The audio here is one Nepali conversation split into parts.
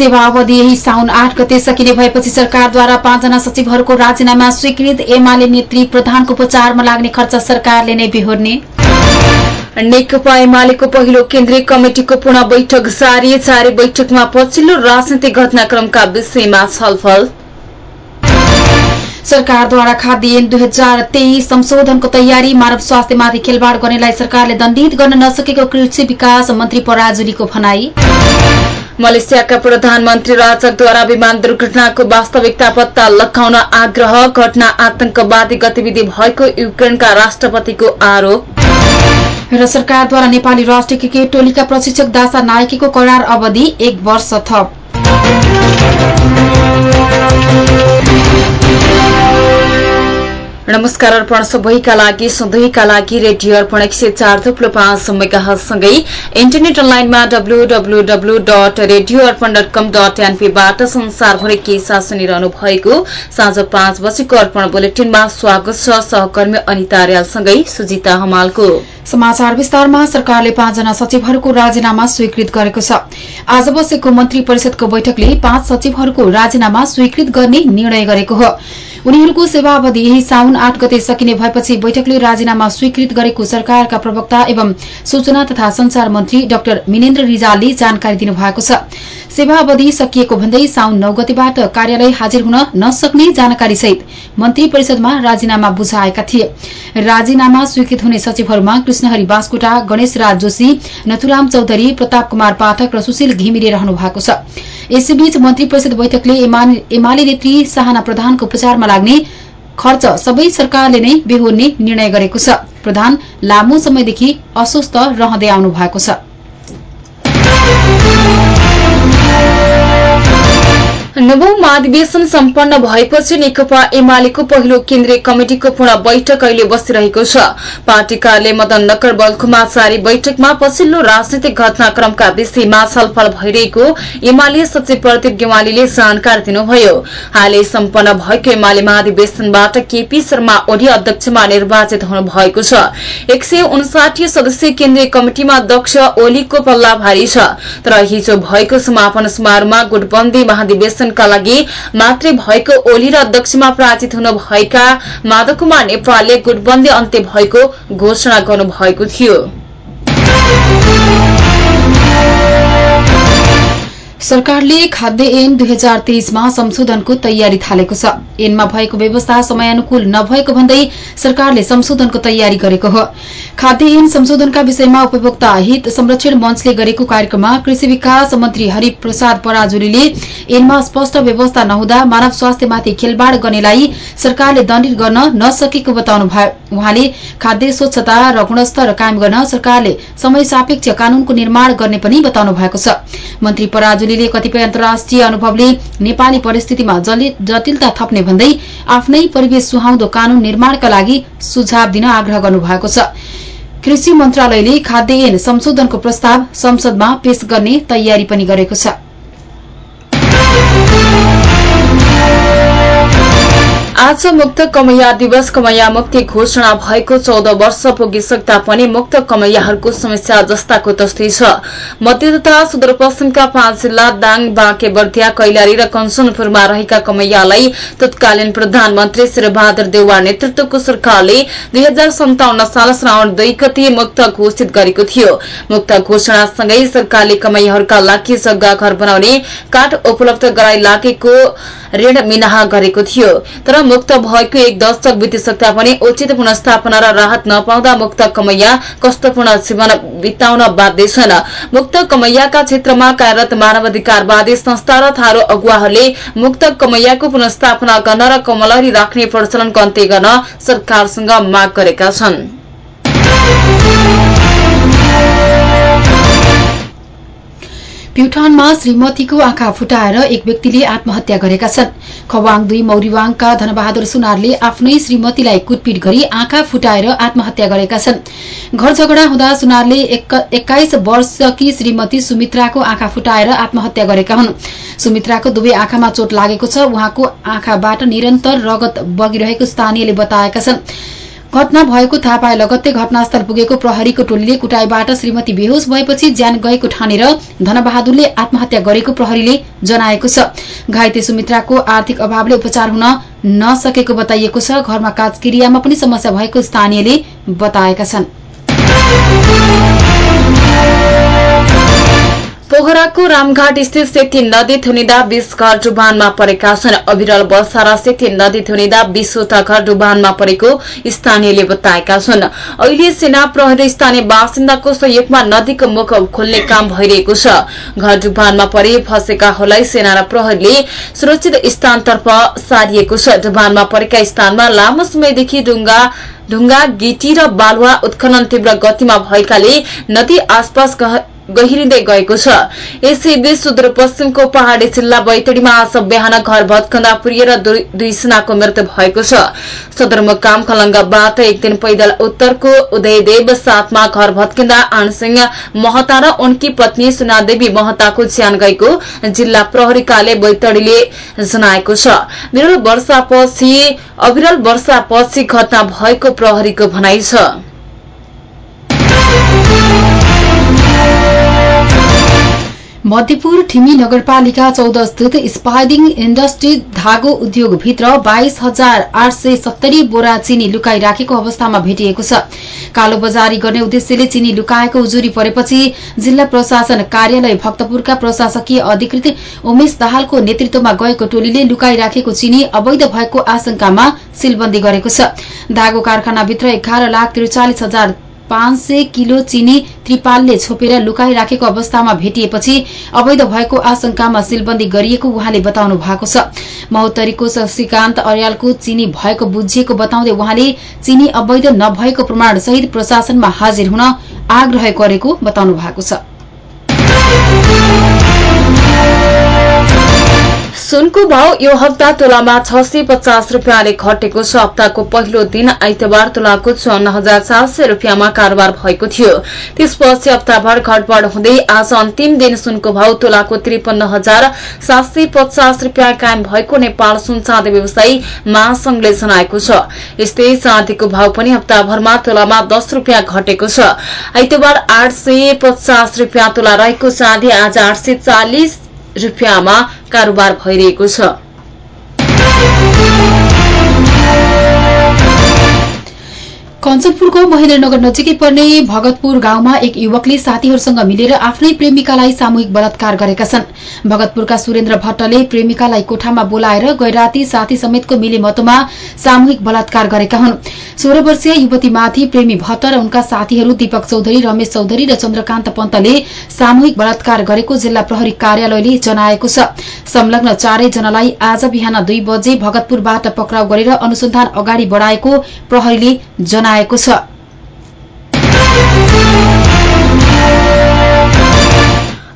सेवा अवधि यही साउन आठ गते सकिने भएपछि सरकारद्वारा पाँचजना सचिवहरूको राजीनामा स्वीकृत। एमाले नेत्री प्रधानको उपचारमा लाग्ने खर्च सरकारले नै बेहोर्ने। नेकपा एमालेको पहिलो केन्द्रीय कमिटिको पुनः बैठक जारी चारै बैठकमा पछिल्लो राजनीतिक घटनाक्रमका विषयमा छलफल। सरकारद्वारा खाद्य दुई हजार तेइस संशोधनको तयारी मानव स्वास्थ्यमाथि खेलवाड गर्नेलाई सरकारले दण्डित गर्न नसकेको कृषि विकास मन्त्री पराजुलीको भनाई। मलेसियाका प्रधानमन्त्री राजकद्वारा विमान दुर्घटनाको वास्तविकता पत्ता लगाउन आग्रह घटना आतंकवादी गतिविधि भएको युक्रेनका राष्ट्रपतिको आरोप। र सरकारद्वारा नेपाली राष्ट्रिय क्रिकेट टोलीका प्रशिक्षक दासा नायकीको करार अवधि एक वर्ष थप। नमस्कार अर्पण सबैका लागि सधैँका लागि रेडियो अर्पण एक सय चार थुप्लो पाँच मेगासँगै इन्टरनेट अनलाइनमा W W W dot radio Arpan dot com dot एनपीबाट संसारभरि के साथ सुनिरहनु भएको साँझ पाँच बजेको अर्पण बुलेटिनमा स्वागत छ सहकर्मी अनिता अर्यालसँगै सुजिता हमालको। समाचार विस्तारमा सरकारले पाँचजना सचिवहरूको राजीनामा स्वीकृत गरेको छ। आज बसेको मन्त्री परिषदको बैठकले पाँच सचिवहरूको राजीनामा स्वीकृत गर्ने निर्णय गरेको हो। उनीहरूको सेवा अवधि यही साउन आठ गते सकिने भएपछि बैठकले राजीनामा स्वीकृत गरेको सरकारका प्रवक्ता एवं सूचना तथा संचार मन्त्री डाक्टर मिनेन्द्र रिजालले जानकारी दिनुभएको छ। सेवा अवधि सकिएको भन्दै साउन नौ गतेबाट कार्यालय हाजिर हुन नसक्ने जानकारी सहित मन्त्री परिषदमा राजीनामा बुझाएका थिए। राजीनामा स्वीकृत हुने सचिवहरूमा कृष्णहरि बास्कोटा गणेश राज जोशी नथुराम चौधरी प्रताप कुमार पाठक र सुशील घिमिरे रहनु भएको छ। यसैबीच मन्त्री परिषद बैठकले एमाले नेत्री साहना प्रधानको उपचारमा लाग्ने खर्च सबै सरकारले नै बेहोर्ने निर्णय गरेको छ। प्रधान लामो समयदेखि अस्वस्थ रहँदै आउनु भएको छ। नवौं महाधिवेशन सम्पन्न भएपछि नेकपा एमालेको पहिलो केन्द्रीय कमिटिको पुनः बैठक अहिले बसिरहेको छ। पार्टी कार्यालय मदन नगर बल्खुमाचारी बैठकमा पछिल्लो राजनैतिक घटनाक्रमका विषयमा छलफल भइरहेको एमाले सचिव प्रदीप गेवालीले जानकारी दिनुभयो। हालै सम्पन्न भएको एमाले महाधिवेशनबाट केपी शर्मा ओली अध्यक्षमा निर्वाचित हुनु भएको छ। एक सदस्यीय केन्द्रीय कमिटिमा अध्यक्ष ओलीको पल्ला भारी छ। तर हिजो भएको समापन समारोहमा गुटबन्दी महाधिवेशन निर्वाचनका लागि मात्रै भएको ओली र अध्यक्षमा पराजित हुनुभएका माधव कुमार नेपालले गुटबन्दी अन्त्य भएको घोषणा गर्नुभएको थियो। सरकारले खाद्य ऐन दुई हजार तेइसमा संशोधनको तयारी थालेको छ। ऐनमा भएको व्यवस्था समयानुकूल नभएको भन्दै सरकारले संशोधनको तयारी गरेको हो। खाद्य ऐन संशोधनका विषयमा उपभोक्ता हित संरक्षण मञ्चले गरेको कार्यक्रममा कृषि विकास मन्त्री हरिप्रसाद पराजुलीले ऐनमा स्पष्ट व्यवस्था नहुँदा मानव स्वास्थ्यमाथि खेलवाड़ गर्नेलाई सरकारले दण्डित गर्न नसकेको बताउनु उहाँले खाद्य स्वच्छता र गुणस्तर कायम गर्न सरकारले समय सापेक्ष कानूनको निर्माण गर्ने पनि बताउनु भएको छ। मन्त्री पराजुलीले कतिपय अन्तर्राष्ट्रिय अनुभवले नेपाली परिस्थितिमा जटिलता थप्ने भन्दै आफ्नै परिवेश सुहाउँदो कानून निर्माणका लागि सुझाव दिन आग्रह गर्नुभएको छ। कृषि मन्त्रालयले खाद्य ऐन संशोधनको प्रस्ताव संसदमा पेश गर्ने तयारी पनि गरेको छ। आज मुक्त कमैया दिवस कमैया मुक्ति घोषणा भएको चौध वर्ष पुगिसक्दा पनि मुक्त कमैयाहरूको समस्या जस्ताको तस्तै छ। मध्य तथा सुदूरपश्चिमका पाँच जिल्ला दाङ बाँके बर्दिया कैलाली र कञ्चनपुरमा रहेका कमैयालाई तत्कालीन प्रधानमन्त्री श्रीबहादुर देउवा नेतृत्वको सरकारले दुई हजार सन्ताउन्न साल श्रावण दुई गति मुक्त घोषित गरेको थियो। मुक्त घोषणासँगै सरकारले कमैयाहरूका लागि जग्गा घर बनाउने काठ उपलब्ध गराइ लागेको ऋण मिनाहा गरेको थियो। मुक्त भएको एक दशक बितिसक्दा पनि उचित पुनस्थापना र राहत नपाउँदा मुक्त कमैया कष्टपूर्ण जीवन बिताउन बाध्य छन्। मुक्त कमैयाका क्षेत्रमा कार्यरत मानवाधिकारवादी संस्था र थारू अगुवाहरूले मुक्त कमैयाको पुनस्थापना गर्न र कमलहरी राख्ने प्रचलनको अन्त्य गर्न सरकारसँग माग गरेका छन्। प्युठानमा श्रीमतीको आँखा फुटाएर एक व्यक्तिले आत्महत्या गरेका छन्। खवाङ दुई मौरीवाङका धनबहादुर सुनारले आफ्नै श्रीमतीलाई कुटपिट गरी आँखा फुटाएर आत्महत्या गरेका छन्। घर झगडा हुँदा सुनारले एक्काइस वर्षकी श्रीमती सुमित्राको आँखा फुटाएर आत्महत्या गरेका हुन्। सुमित्राको दुवै आँखामा चोट लागेको छ। उहाँको आँखाबाट निरन्तर रगत बगिरहेको स्थानीयले बताएका छन्। घटना भएको थाहा पाए लगत्तै घटनास्थल पुगेको प्रहरीको टोलीले कुटाईबाट श्रीमती बेहोस भएपछि ज्यान गएको ठानेर धनबहादुरले आत्महत्या गरेको प्रहरीले जनाएको छ। घाइते सुमित्राको आर्थिक अभावले उपचार हुन नसकेको बताइएको छ। घरमा काजक्रियामा पनि समस्या भएको स्थानीयले बताएका छन्। पोखराको रामघाट स्थित सेती नदी थुनिँदा बीस घर डुबानमा परेका छन्। अविरल वर्षा र सेती नदी थुनिँदा बीसवटा घर डुबानमा परेको स्थानीयले बताएका छन्। अहिले सेना प्रहरी स्थानीय बासिन्दाको सहयोगमा नदीको मुख खोल्ने काम भइरहेको छ। घर डुबानमा परे फँसेकाहरूलाई सेना र प्रहरीले सुरक्षित स्थानतर्फ सारिएको छ। डुबानमा परेका स्थानमा लामो समयदेखि ढुङ्गा ढुङ्गा गिटी र बालुवा उत्खनन तीव्र गतिमा भएकाले नदी आसपास गहिरिँदै गएको छ। यसैबीच सुदूरपश्चिमको पहाड़ी जिल्ला बैतडीमा आज बिहान घर पुरिएर दुईजनाको मृत्यु भएको छ। सदरमुकाम खलङ्गाबाट एक दिन पैदल उत्तरको उदयदेव साथमा घर भत्किँदा आनसिंह महता र उनकी पत्नी सुनादेवी महताको ज्यान गएको जिल्ला प्रहरी कार्य बैतडीले जनाएको छ। वर्षापछि अविरल वर्षापछि घटना भएको प्रहरीको भनाइ छ। मध्यपुर ठिमी नगरपालिका चौध स्थित स्पाइडिङ इण्डस्ट्री धागो उद्योगभित्र बाइस हजार आठ सय सत्तरी बोरा चिनी लुकाई राखेको अवस्थामा भेटिएको छ। कालो बजारी गर्ने उद्देश्यले चिनी लुकाएको उजुरी परेपछि जिल्ला प्रशासन कार्यालय भक्तपुरका प्रशासकीय अधिकृत उमेश दाहालको नेतृत्वमा गएको टोलीले लुकाई राखेको चिनी अवैध भएको आशंकामा सिलबन्दी गरेको छ। धागो कारखानाभित्र एघार लाख त्रिचालिस हजार पाँच सय किलो चिनी त्रिपालले छोपेर लुकाइराखेको अवस्थामा भेटिएपछि अवैध भएको आशंकामा सिलबन्दी गरिएको उहाँले बताउनु भएको छ। महोत्तरीको शशिकान्त अर्यालको चिनी भएको बुझिएको बताउँदै उहाँले चिनी अवैध नभएको प्रमाण सहित प्रशासनमा हाजिर हुन आग्रह गरेको बताउनु भएको छ। सुनको भाव यो हप्ता तोलामा छ सय पचास रूपियाँले घटेको छ। हप्ताको पहिलो दिन आइतबार तोलाको चौन्न हजार चार सय रूपियाँमा कारोबार भएको थियो। त्यसपछि हप्ताभर घटबड़ हुँदै आज अन्तिम दिन सुनको भाव तोलाको त्रिपन्न हजार सात सय पचास रूपियाँ कायम भएको नेपाल सुन चाँदी व्यवसायी महासंघले जनाएको छ। यस्तै चाँदीको भाव पनि हप्ताभरमा तोलामा दस रूपियाँ घटेको छ। आइतबार आठ सय पचास रूपियाँ तोला रहेको चाँदी आज आठ सय चालिस रूपियाँमा कारोबार भइरहेको छ। कञ्चनपुरको महेन्द्रनगर नजिकै पर्ने भगतपुर गाउँमा एक युवकले साथीहरूसँग मिलेर आफ्नै प्रेमिकालाई सामूहिक बलात्कार गरेका छन्। भगतपुरका सुरेन्द्र भट्टले प्रेमिकालाई कोठामा बोलाएर गैराती साथी समेतको मिलेमतोमा सामूहिक बलात्कार गरेका हुन्। सोह्र वर्षीय युवतीमाथि प्रेमी भट्ट र उनका साथीहरू दीपक चौधरी रमेश चौधरी र चन्द्रकान्त पन्तले सामूहिक बलात्कार गरेको जिल्ला प्रहरी कार्यालयले जनाएको छ। संलग्न चारैजनालाई आज बिहान दुई बजे भगतपुरबाट पक्राउ गरेर अनुसन्धान अगाडि बढ़ाएको प्रहरीले जनाएको छ।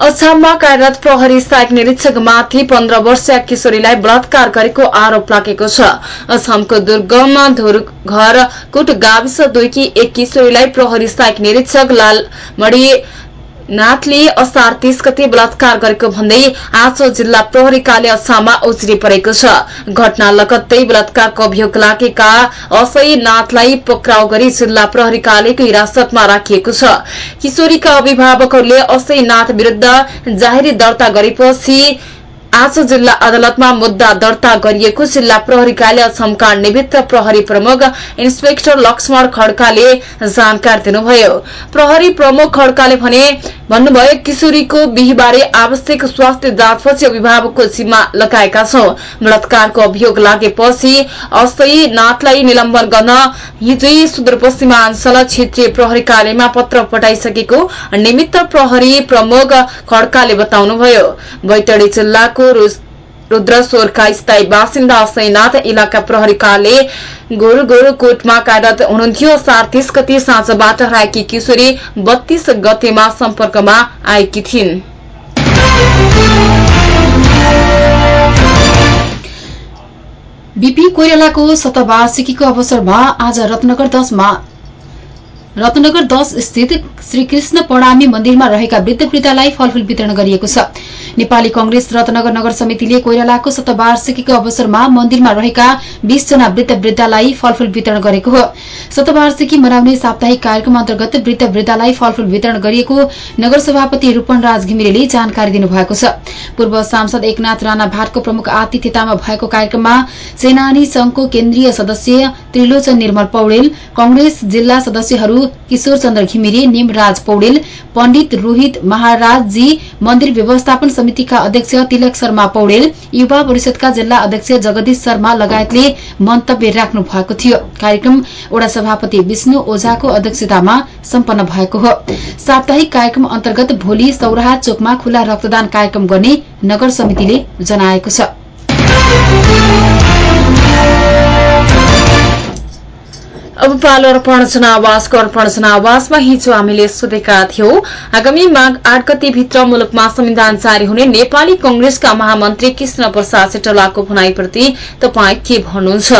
अछाममा कार्यरत प्रहरी सहायक निरीक्षकमाथि पन्ध्र वर्षीय किशोरीलाई बलात्कार गरेको आरोप लागेको छ। असमको दुर्गम घर कुट गाविस दुईकी एक किशोरीलाई प्रहरी सहायक निरीक्षक लालमणी नाथले असार तीस गते बलात्कार गरेको भन्दै आज जिल्ला प्रहरी कार्य अछाममा उज्री परेको छ। घटना लगत्तै बलात्कारको अभियोग लागेका असै नाथलाई पक्राउ गरी जिल्ला प्रहरी कार्यालयको हिरासतमा राखिएको छ। किशोरीका अभिभावकहरूले असै नाथ विरूद्ध जाहेरी दर्ता गरेपछि आज जिल्ला अदालतमा मुद्दा दर्ता गरिएको जिल्ला प्रहरी कार्यालय असमका निवृत्त प्रहरी प्रमुख इन्सपेक्टर लक्ष्मण खड्काले जानकारी दिनुभयो। प्रहरी प्रमुख खड्काले भने भन्नुभयो किशोरीको बिहीबारे आवश्यक स्वास्थ्य जाँचपछि अभिभावकको जिम्मा लगाएका छौं। बलात्कारको अभियोग लागेपछि असही नाथलाई निलम्बन गर्न हिजै सुदूरपश्चिमाञ्चल क्षेत्रीय प्रहरी कार्यालयमा पत्र पठाइसकेको निमित्त प्रहरी प्रमुख खड्काले बताउनुभयो। बैतडी जिल्लाको जिल्लाको रुद्रस्वरका स्थायी बासिन्दा असैनाथ इलाका प्रहरी कार्यालय गोरुगोरुकोटमा कार्यरत हुनुहुन्थ्यो। सार तीस गते साँझबाट हराएकी किशोरी बत्तीस गतेमा सम्पर्कमा आएकी थिइन्। बीपी कोइरालाको शतवार्षिकीको अवसरमा आज रत्नगर दशमा रत्नगर दश स्थित श्रीकृष्ण प्रणामी मन्दिरमा रहेका वृद्ध वृद्धालाई फलफूल वितरण गरिएको छ। नेपाली कंग्रेस रत्नगर नगर समितिले कोइरालाको शतवार्षिकीको अवसरमा मन्दिरमा रहेका बीसजना वृद्ध वृद्धालाई फलफूल वितरण गरेको हो। शतवार्षिकी मनाउने साप्ताहिक कार्यक्रम अन्तर्गत वृद्ध वृद्धालाई फलफूल वितरण गरिएको नगर सभापति रूपन राज घिमिरेले जानकारी दिनुभएको छ। पूर्व सांसद एकनाथ राणा भाटको प्रमुख आतिथ्यतामा भएको कार्यक्रममा सेनानी संघको केन्द्रीय सदस्य त्रिलोचन निर्मल पौडेल कंग्रेस जिल्ला सदस्यहरू किशोर चन्द्र घिमिरे निमराज पौडेल पण्डित रोहित महाराजजी मन्दिर व्यवस्थापन समितिका अध्यक्ष तिलक शर्मा पौडेल युवा परिषदका जिल्ला अध्यक्ष जगदीश शर्मा लगायतले मन्तव्य राख्नु भएको थियो। कार्यक्रम वडा सभापति विष्णु ओझाको अध्यक्षतामा सम्पन्न भएको हो। साप्ताहिक कार्यक्रम अन्तर्गत भोलि सौराहा चोकमा खुल्ला रक्तदान कार्यक्रम गर्ने नगर समितिले जनाएको छ। अब पालो अर्पण जनावासको अर्पण जनावासमा हिजो हामीले सोधेका थियौं आगामी माघ आठ गतिभित्र मुलुकमा संविधान जारी हुने नेपाली कंग्रेसका महामन्त्री कृष्ण प्रसाद शेटलाको भनाईप्रति तपाईँ के भन्नुहुन्छ?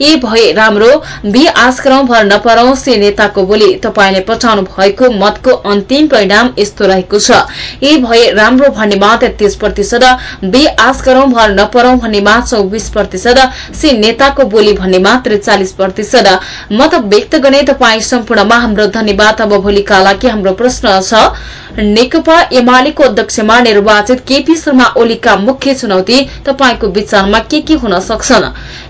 ए भए राम्रो बी आश गरौं भर नपरौं से नेताको बोली। तपाईँले पठाउनु भएको मतको अन्तिम परिणाम यस्तो रहेको छ। ए भए राम्रो भन्नेमा तेत्तीस प्रतिशत बी आश गरौं भर नपरौं भन्नेमा चौबिस प्रतिशत से नेताको बोली भन्नेमा त्रिचालिस प्रतिशत। मत व्यक्त गर्ने तपाईँ सम्पूर्णमा हाम्रो धन्यवाद। अब भोलिका लागि हाम्रो प्रश्न छ नेकपा एमालेको अध्यक्षमा निर्वाचित केपी शर्मा ओलीका मुख्य चुनौती तपाईँको विचारमा के के हुन सक्छन्?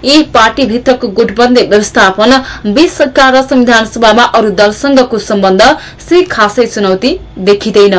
यी पार्टीभित्रको गुटबन्दी व्यवस्थापन बीच सरकार र संविधान सभामा अरू दलसँगको सम्बन्ध से खासै चुनौती देखिँदैन।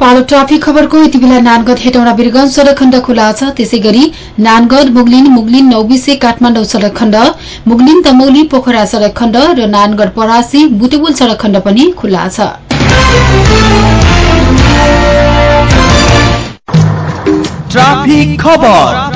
पालो ट्राफिक खबरको यति बेला नानगढ हेटौँडा वीरगंज सड़क खण्ड खुला छ। त्यसै गरी नानगढ मुगलिन मुगलिन नौबिसे काठमाडौँ सड़क खण्ड मुगलिन तमौली पोखरा सड़क खण्ड र नानगढ परासी बुटेबुल सड़क खण्ड पनि खुला छ। ट्राफिक खबर।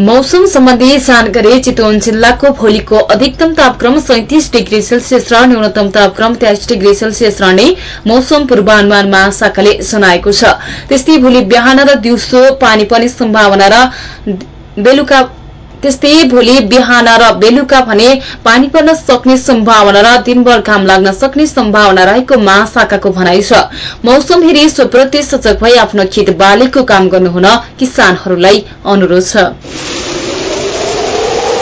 मौसम सम्बन्धी जानकारी चितवन जिल्लाको भोलिको अधिकतम तापक्रम सैतिस डिग्री सेल्सियस र न्यूनतम तापक्रम तेइस डिग्री सेल्सियस रहने मौसम पूर्वानुमान महाशाखाले जनाएको छ। त्यस्तै भोलि बिहान र दिउँसो पानी पर्ने सम्भावना र बेलुका त्यस्तै भोलि बिहान र बेलुका भने पानी पर्न सक्ने सम्भावना र दिनभर घाम लाग्न सक्ने सम्भावना रहेको महाशाखाको भनाइ छ। मौसम हेरी सोप्रति सजग भई आफ्नो खेत बालीको काम गर्नुहुन किसानहरूलाई अनुरोध छ।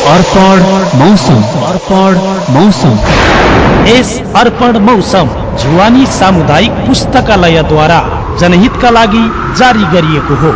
अर्पण मौसम। अर्पण मौसम। यस अर्पण मौसम जुवानी सामुदायिक पुस्तकालयद्वारा जनहितका लागि जारी गरिएको हो।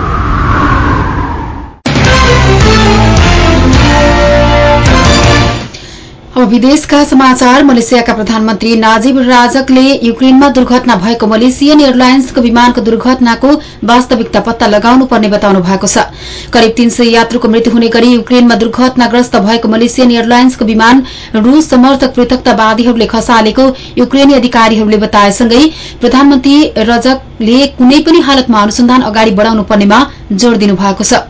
विदेशका समाचार मलेसियाका प्रधानमन्त्री नाजिब राजकले युक्रेनमा दुर्घटना भएको मलेसियन एयरलाइन्सको विमानको दुर्घटनाको वास्तविकता पत्ता लगाउनु पर्ने बताउनु भएको छ। करिब तीन सय यात्रुको मृत्यु हुने गरी युक्रेनमा दुर्घटनाग्रस्त भएको मलेसियन एयरलाइन्सको विमान रूस समर्थक पृथकतावादीहरूले खसालेको युक्रेनी अधिकारीहरूले बताएसँगै प्रधानमन्त्री रजकले कुनै पनि हालतमा अनुसन्धान अगाडि बढ़ाउनु पर्नेमा जोड़ दिनु भएको छ।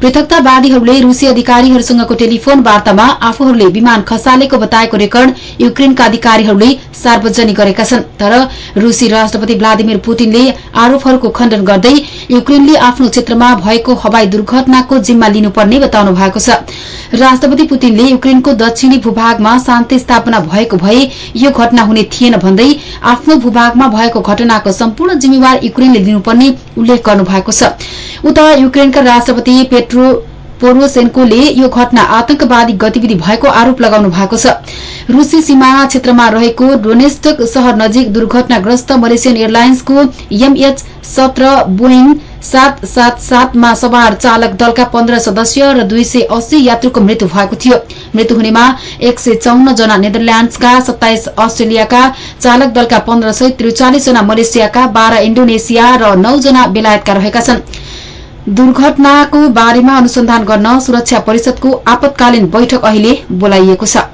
पृथकतावादीहरूले रूसी अधिकारीहरूसँगको टेलिफोन वार्तामा आफूहरूले विमान खसालेको बताएको रेकर्ड युक्रेनका अधिकारीहरूले सार्वजनिक गरेका छन्। तर रूसी राष्ट्रपति व्लादिमिर पुटिनले आरोपहरूको खण्डन गर्दै युक्रेनले आफ्नो क्षेत्रमा भएको हवाई दुर्घटनाको जिम्मा लिनुपर्ने बताउनु भएको छ। राष्ट्रपति पुतिनले युक्रेनको दक्षिणी भूभागमा शान्ति स्थापना भएको भए यो घटना हुने थिएन भन्दै आफ्नो भूभागमा भएको घटनाको सम्पूर्ण जिम्मेवार युक्रेनले लिनुपर्ने उल्लेख गर्नु भएको छ। उता युक्रेनका राष्ट्रपति पेट्रो पोरोसेन्कोले यो घटना आतंकवादी गतिविधि भएको आरोप लगाउनु भएको छ। रूसी सीमा क्षेत्रमा रहेको डोनेस्टक शहर नजिक दुर्घटनाग्रस्त मलेसियन एयरलाइन्सको एमएच सत्र बोइङ सात सात सातमा सवार चालक दलका पन्ध्र सदस्य र दुई सय अस्सी यात्रुको मृत्यु भएको थियो। मृत्यु हुनेमा एक सय चौन्न जना नेदरल्याण्डसका सत्ताइस अस्ट्रेलियाका चालक दलका पन्ध्र सय त्रिचालिस जना मलेसियाका बाह्र इण्डोनेसिया र नौ जना बेलायतका रहेका छन्। दुर्घटनाको बारेमा अनुसन्धान गर्न सुरक्षा परिषदको आपतकालीन बैठक अहिले बोलाइएको छ।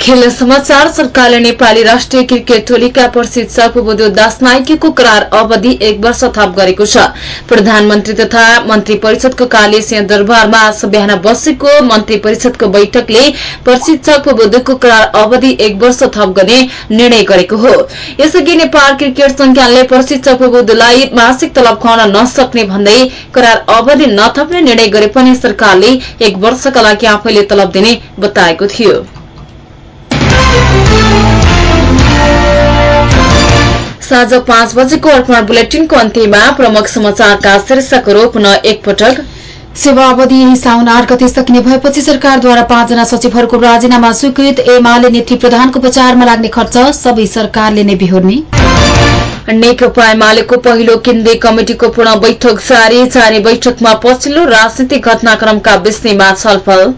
खेल समाचार सरकारले नेपाली राष्ट्रिय क्रिकेट टोलीका प्रशिक्षक बुधु दास नाइकेको करार अवधि एक वर्ष थप गरेको छ। प्रधानमन्त्री तथा मन्त्री परिषदको कार्य सिंह दरबारमा आज बिहान बसेको मन्त्री परिषदको बैठकले प्रशिक्षक बुधको करार अवधि एक वर्ष थप गर्ने निर्णय गरेको हो। यसअघि नेपाल क्रिकेट संज्ञानले प्रशिक्षक बुधलाई मासिक तलब खुवाउन नसक्ने भन्दै करार अवधि नथप्ने निर्णय गरे पनि सरकारले एक वर्षका लागि आफैले तलब दिने बताएको थियो। साँझ पाँच बजेको अर्पण बुलेटिनको अन्त्यमा प्रमुख समाचारका शीर्षकहरू पुनः एकपटक। सेवा अवधि यही साउन आठ गते सकिने भएपछि सरकारद्वारा पाँचजना सचिवहरूको राजीनामा स्वीकृत। एमाले नेत्री प्रधानको उपचारमा लाग्ने खर्च सबै सरकारले नै बेहोर्ने। नेकपा एमालेको पहिलो केन्द्रीय कमिटिको पूर्ण बैठक जारी जारी बैठकमा पछिल्लो राजनीतिक घटनाक्रमका विषयमा छलफल।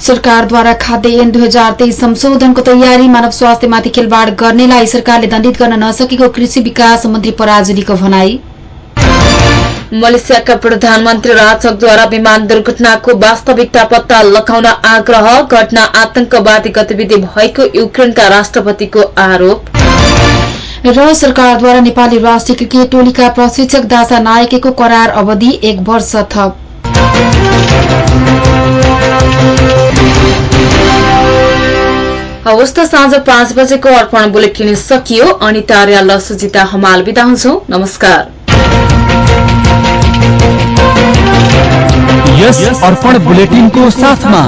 सरकारद्वारा खाद्य ऐन दुई हजार तेइस संशोधनको तयारी मानव स्वास्थ्यमाथि खेलवाड़ गर्नेलाई सरकारले दण्डित गर्न नसकेको कृषि विकास मन्त्री पराजुलीको भनाई। मलेसियाका प्रधानमन्त्री राजकद्वारा विमान दुर्घटनाको वास्तविकता पत्ता लगाउन आग्रह घटना आतंकवादी गतिविधि भएको युक्रेनका राष्ट्रपतिको आरोप। र सरकारद्वारा नेपाली राष्ट्रिय क्रिकेट टोलीका प्रशिक्षक दासा नायकेको करार अवधि एक वर्ष थप। हवस् त साँझ पाँच बजेको अर्पण बुलेटिन सकियो। अनिता आर्याल र सुजिता हमाल बिदा हुन्छौ। नमस्कार। यस अर्पण बुलेटिनको साथमा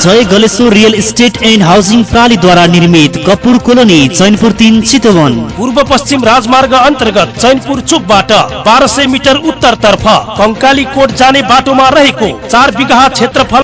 Jay Galeshwar real estate and housing प्रणालीद्वारा निर्मित कपुर कोलोनी चैनपुर तिन चितवन। पूर्व पश्चिम राजमार्ग अन्तर्गत चैनपुर चोकबाट बाह्र सय मिटर उत्तरतर्फ कङ्काली कोट जाने बाटोमा रहेको चार बिघा क्षेत्रफल